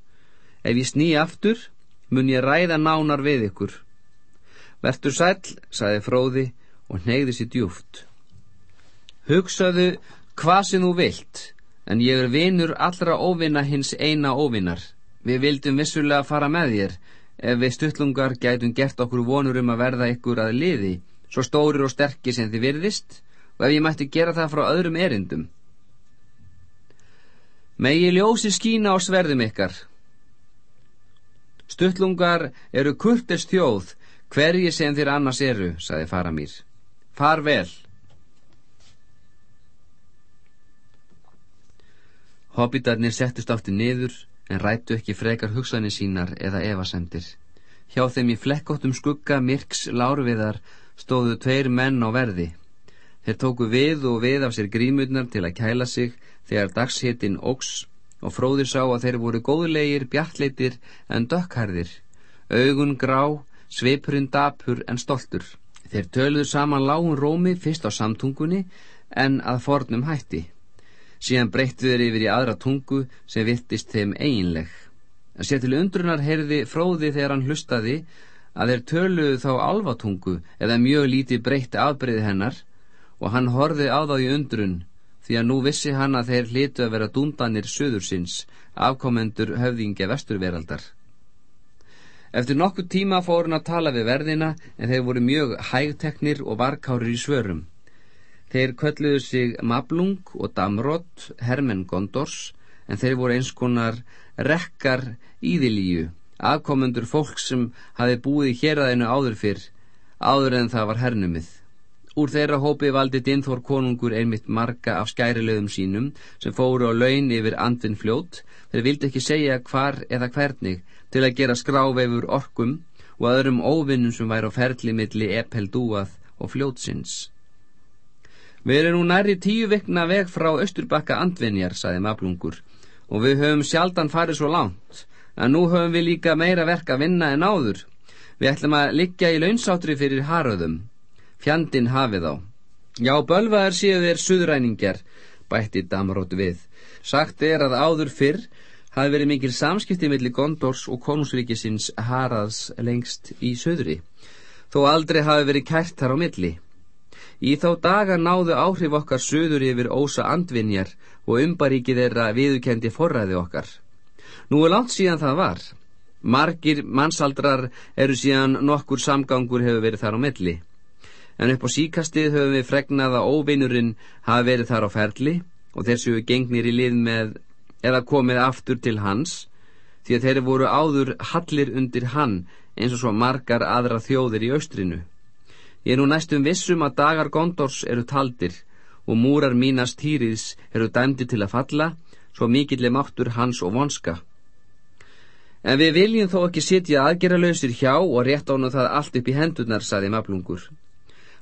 Ef ég sný aftur, mun ég ræða nánar við ykkur. Vertur sæl, saði fróði og neyði sér djúft. Hugsaðu hvað sem þú vilt, en ég er vinur allra óvinna hins eina óvinnar. Við vildum vissulega fara með þér, ef við stuttlungar gætum gert okkur vonur um að verða ykkur að liði, svo stórir og sterkir sem þið virðist, og ef ég mætti gera það frá öðrum erindum. Megi ljósi skína á sverðum ykkar. Stuttlungar eru kurtest þjóð, Hverji sem þér annars eru, saði Faramír. Far vel. Hobbitarnir settust átti niður en rættu ekki frekar hugsanir sínar eða evasendir. Hjá þeim í flekkóttum skugga myrks lárviðar stóðu tveir menn á verði. Þeir tóku við og við af sér grímurnar til að kæla sig þegar dagshittin ógs og fróðir sá að þeir voru góðlegir, bjartleitir en dökkarðir, augun grá Sveipurinn dapur en stoltur. Þeir töluðu saman lágun rómi fyrst á samtungunni en að fornum hætti. Síðan breyttu þeir yfir í aðra tungu sem vittist þeim eiginleg. Sér til undrunar heyrði fróði þegar hann hlustaði að þeir töluðu þá alvatungu eða mjög lítið breytti afbreyði hennar og hann horði á þá í undrun því að nú vissi hann að þeir hlitu að vera dúndanir söðursins, afkomendur höfðingja vesturveraldar. Eftir nokkuð tíma fór hann að tala við verðina en þeir voru mjög hægteknir og varkárir í svörum. Þeir kölluðu sig Mablung og Damrod, hermenn Gondors, en þeir voru eins konar rekkar íðilíu, afkomendur fólk sem hafi búið hér aðeinu áður fyrr, áður en það var hernumið. Úr þeirra hópi valdi Dinþór konungur einmitt marga af skærilegum sínum sem fóru á laun yfir andvin fljót, þeir vildi ekki segja hvar eða hvernig, til að gera skráveifur orkum og öðrum óvinnum sem væri á ferli milli epeldúað og fljótsins. Við erum nú næri tíu vikna veg frá Östurbakka andvinjar, saði Mablungur, og við höfum sjaldan farið svo langt. Að nú höfum við líka meira verk að vinna en áður. Við ætlum að liggja í launsátri fyrir haröðum. Fjandin hafið á. Já, bölvaðar séu þeir suðræningjar, bætti Damrótt við. Sagt er að áður fyrr hafi verið mikil samskipti millir Gondors og konungsríkisins Haraðs lengst í söðri, þó aldrei hafi verið kært þar á milli. Í þá daga náðu áhrif okkar söður yfir ósa andvinjar og umbaríki þeirra viðukendi forræði okkar. Nú er langt síðan það var. Margir mannsaldrar eru síðan nokkur samgangur hefur verið þar á milli. En upp á síkastið höfum við fregnað að óvinnurinn hafi verið þar á ferli og þessu gengnir í lið með eða komið aftur til hans því að þeir voru áður hallir undir hann eins og svo margar aðra þjóðir í austrinu. Ég er nú næstum vissum að dagar Gondors eru taldir og múrar mínast týriðs eru dæmdi til að falla svo mikill er máttur hans og vonska. En við viljum þó ekki sitja aðgerralausir hjá og rétt ánum það allt upp í hendurnar, saði mablungur.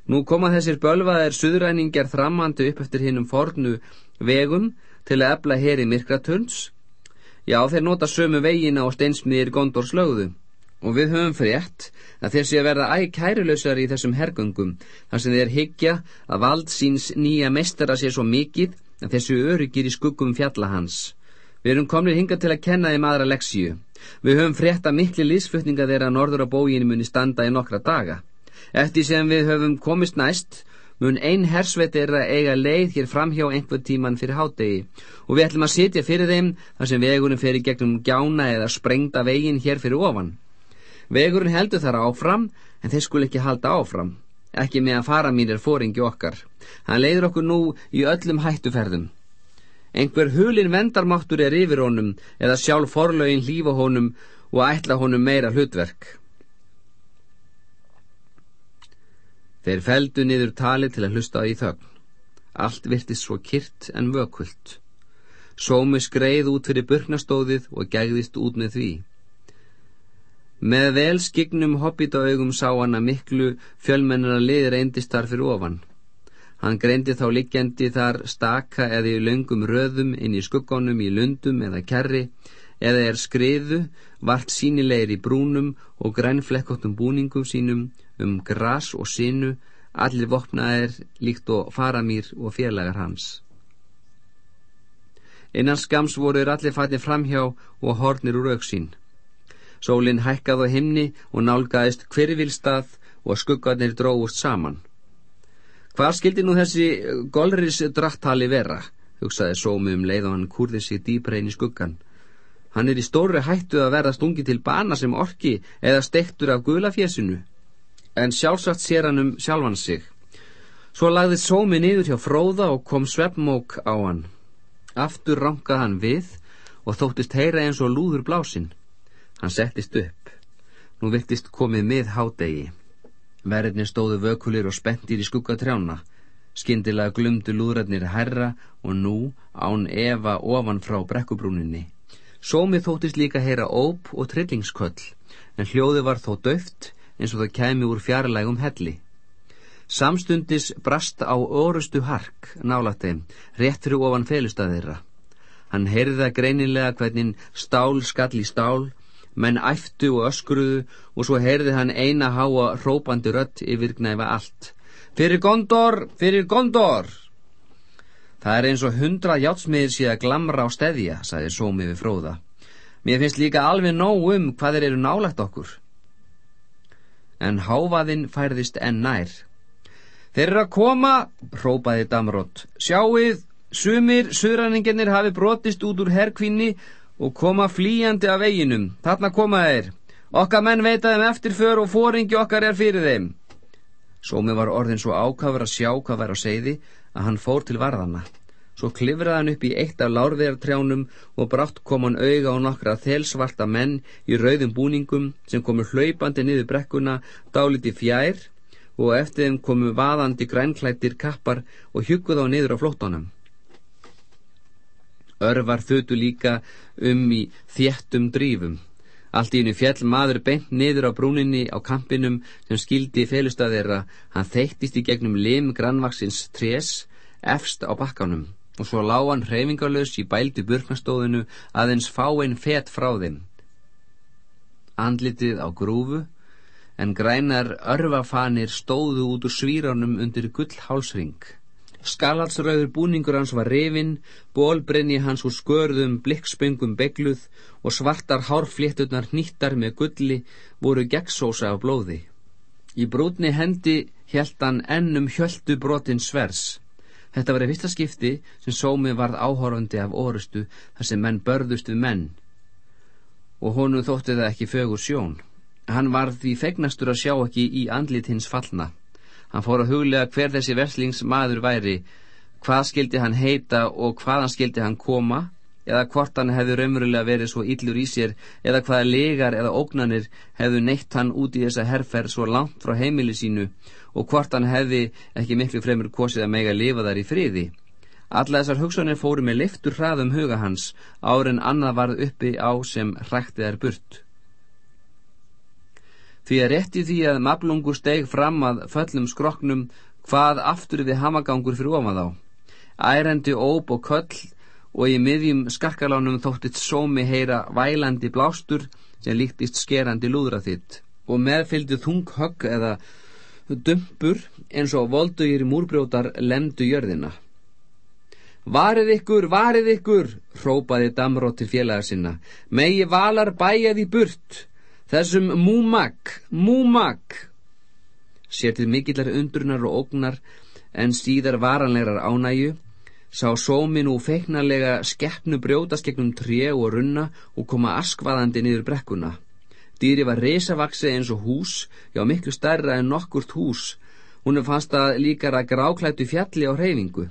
Nú koma þessir bölvaðir suðræningjar þrammandi upp eftir hinnum fornu vegum til að ebla heri myrkraturns. Já, þeir nota sömu vegina og steinsmiðir Gondors lögðu. Og við höfum frétt að þeir sé að verða æg kæruleysar í þessum hergöngum þar sem þeir higgja að vald síns nýja mestara sé svo mikið þessu öryggir í skuggum fjalla hans. Við erum komnið hinga til að kenna þeim aðra leksíu. Við höfum frétt að mikli lísflutninga þeirra norður á bóginu muni standa í nokkra daga. Eftir sem við höfum komist næst mun ein hersveit er að eiga leið hér framhjá einhver tíman fyrir hádegi og við ætlum að sitja fyrir þeim þar sem vegurinn fer í gegnum gjána eða sprengta veginn hér fyrir ofan. Vegurinn heldur þar áfram en þeir skul ekki halda áfram, ekki með að fara mín er fóringi okkar. Hann leiður okkur nú í öllum hættuferðum. Einhver hulin vendarmáttur er yfir honum eða sjálf forlaugin hlýfa honum og ætla honum meira hlutverk. Þeir feldu niður tali til að hlusta í þögn. Allt virtist svo kyrt en vökult. Sómi skreið út fyrir burknastóðið og gegðist út með því. Með vel skignum hobbitaugum sá hann að miklu fjölmennara liðir eindist þar fyrir ofan. Hann greindi þá liggjandi þar staka eða í löngum röðum inn í skuggonum í lundum eða kerri eða er skriðu, vart sínilegir í brúnum og grænflekkottum búningum sínum um gras og sinu, allir vopnaðir líkt og faramýr og félagar hans. Innan skams voru allir fatið framhjá og hornir úr auksín. Sólinn hækkað á himni og nálgæðist hverjvilstað og skuggarnir dróðust saman. Hvað skildi nú þessi golris drattali vera, hugsaði sómi um leið og hann kurði sig dýbrein í skuggan. Hann er í stóri hættu að verða stungi til bana sem orki eða stektur af gulafjesinu en sjálfsagt sér hann um sjálfan sig. Svo lagði sómi niður hjá fróða og kom sveppmók á hann. Aftur rankaði hann við og þóttist heyra eins og lúður blásinn. Hann settist upp. Nú vittist komið mið hádegi. Verðinni stóðu vökulir og spendir í skuggatrjána. Skindilega glumdu lúðrætnir herra og nú án Eva ofan frá brekkubrúninni. Sómið þóttist líka heyra óp og trillingsköll, en hljóði var þó döft eins og það kemi úr fjarlægum helli. Samstundis brast á orustu hark nálat þeim, réttri ofan felustað þeirra. Hann heyrða greinilega hvernig stál skall í stál, menn æftu og öskruðu og svo heyrði hann eina háa rópandi rött yfir gnæfa allt. Fyrir gondor, fyrir gondor! Það er eins og hundra játsmiðir sé að glamra á steðja, sagði Sómi við fróða. Mér finnst líka alveg nóg um hvað þeir eru nálagt okkur en hávaðinn færðist enn nær. Þeir eru að koma, hrópaði Damrott. Sjáuð, sumir suðræningarnir hafi brotist út úr herkvinni og koma flýjandi af veginum. Þarna koma þeir. Okkar menn veitaðum eftirför og fóringi okkar er fyrir þeim. Sómi var orðin svo ákafur að sjá hvað væri á segði að hann fór til varðana. Svo klifraði hann upp í eitt af lárvegartrjánum og brátt kom hann auga á nokkra þelsvarta menn í rauðum búningum sem komu hlaupandi niður brekkuna dáliti fjær og eftir þeim komu vaðandi grænklættir kappar og hugguð á niður á flóttanum. Örvar þutu líka um í þéttum drífum. Allt í hennu fjall maður beint niður á brúninni á kampinum sem skildi félustæðira. Hann þeittist í gegnum lim grannvaksins trés efst á bakkanum og svo lág hann hreyfingarlaus í bældu burknastóðinu aðeins fáinn fett frá þeim. andlitið á grúfu, en grænar örfafanir stóðu út úr svíránum undir gullhálsring. Skalatsröður búningur hans var revin, bólbrenni hans úr skörðum, blikkspöngum begluð og svartar hárflétturnar nýttar með gulli voru gegnsósa af blóði. Í brútni hendi helt hann ennum hjöldu brotin svers. Þetta var í fyrsta skipti sem sómi varð áhorfandi af orustu þar sem menn börðust við menn og honum þótti það ekki fögur sjón. Hann var því fegnastur að sjá ekki í andlit hins fallna. Hann fór að huglega hver þessi verslingsmaður væri, hvað skildi hann heita og hvaðan skildi hann koma, eða hvort hann hefði raunverulega verið svo illur í sér, eða hvaða legar eða ógnanir hefðu neitt hann út í þessa herrferð svo langt frá heimili sínu og hvort hann hefði ekki miklu fremur kosið að mega lifa þar í friði. Alla þessar hugsanir fóru með liftur hraðum huga hans, árin annað varð uppi á sem hræktið er burt því að rétti því að mablungur steg fram að föllum skroknum hvað aftur við hamagangur fyrir ofan þá. Ærendi óp og köll og í miðjum skarkalánum þóttið sómi heyra vælandi blástur sem líktist skerandi lúðra þitt og meðfylgdi þung högg eða dumpur eins og voldugir múrbrjótar lemdu jörðina. Varið ykkur, varið ykkur, hrópaði Damrótt til félaga sinna, megi valar bæjaði burt, Þessum múmak, múmak, sér til mikillar undrunar og ógnar en síðar varanlegar ánæju, sá sómin og feiknarlega skeppnu brjótast gegnum tré og runna og koma askvaðandi niður brekkuna. Dýri var resavaksi eins og hús, já miklu stærra en nokkurt hús. Hún fannst að líkara gráklættu fjalli á hreyfingu.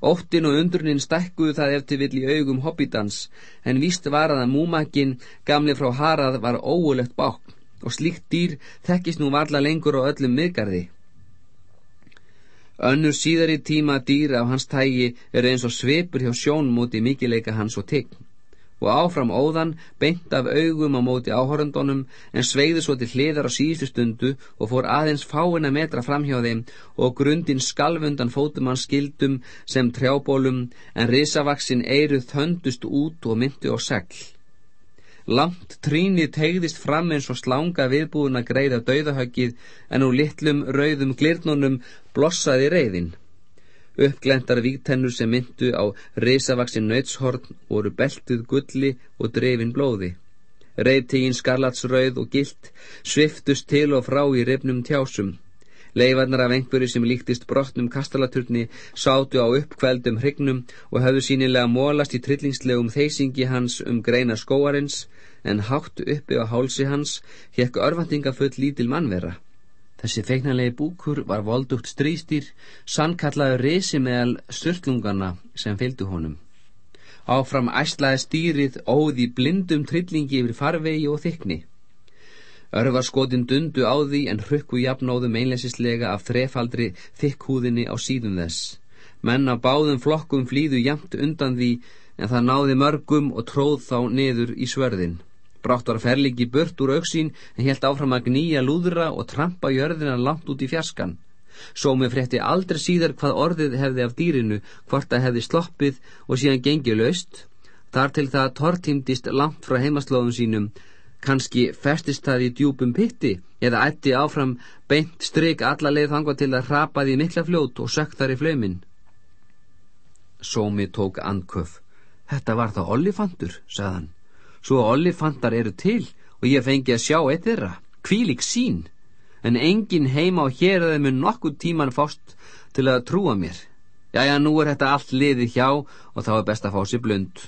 Óttin og undrunin stekkuðu það eftir vill í augum hobbitans, en víst var að að múmakinn gamli frá Harað var óulegt bákn. Og slíkt dýr þekkist nú varla lengur á öllum miðgarði. Önnur síðari tíma dýr af hans tægi eru eins og svipur hjá sjón múti mikileika hans og tign og áfram óðan beint af augum á móti áhorundunum en sveiði svo til hliðar á síðustu stundu og fór aðeins fáina metra fram hjá þeim og grundin skalvundan fótumann skildum sem trjábólum en risavaksin eiruð þöndust út og myndi á segl. Langt trínið tegðist fram eins og slanga viðbúin að greiða dauðahöggið en úr litlum rauðum glirnunum blossaði reyðin. Uppglendar vígtennur sem myndu á risavaksin nöytshorn voru beltuð gulli og drefin blóði. Reytígin skarlatsrauð og gilt sviftust til og frá í reyfnum tjásum. Leifarnar af einhverju sem líktist brotnum kastalaturni sátu á uppkveldum hrygnum og hafðu sínilega mólast í trillingslegum þeysingi hans um greina skóarins en hátt uppi á hálsi hans hekk örfandingafull lítil mannvera. Þessi feiknanlegi búkur var voldugt strístýr, sannkallaður risi meðal störtlungana sem fylgdu honum. Áfram æslaði stýrið óði blindum trillingi yfir farvegi og þykni. Örvarskotin dundu á því en hrukku jafnóðum einleisislega af þrefaldri þykkhúðinni á síðum þess. Menn á báðum flokkum flýðu jamt undan því en það náði mörgum og tróð þá niður í svörðin. Brátt var ferlingi burt úr auksín en helt áfram að gnýja lúðra og trampa jörðina langt út í fjarskan. Sómi frétti aldrei síðar hvað orðið hefði af dýrinu, hvort það hefði sloppið og síðan gengið laust. Þar til það tortýmdist langt frá heimaslóðum sínum, kannski festist það í djúpum pitti eða ætti áfram beint stryk alla leið þangva til það hrapaði mikla fljót og sökk þar í flömin. Sómi tók andköf. Þetta var það ollifandur, sagðan svo ollifantar eru til og ég fengi að sjá eitt þeirra, kvílik sín, en engin heima á hér að þeim mun nokkuð tíman fást til að trúa mér. Jæja, nú er þetta allt liðið hjá og þá er best að fá sér blund.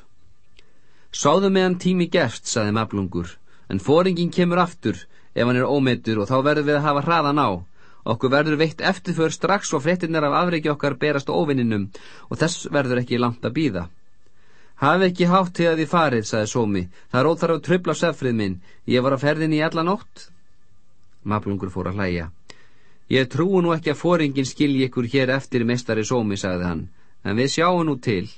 Sáðu meðan tími gerst, saði mablungur, en fóringin kemur aftur ef hann er ómetur og þá verður við að hafa hraðan á. Okkur verður veitt eftirför strax og frettinnar af afreiki okkar berast óvinninum og þess verður ekki langt að býða. Hafi ekki hátt til að þið farið, saði Sómi. Það er óþar að tröfla sefrið minn. Ég var að ferðin í alla nótt. Mablungur fór að hlæja. Ég trúi nú ekki að fóringin skilji ykkur hér eftir mestari Sómi, sagði hann. En við sjáum nú til.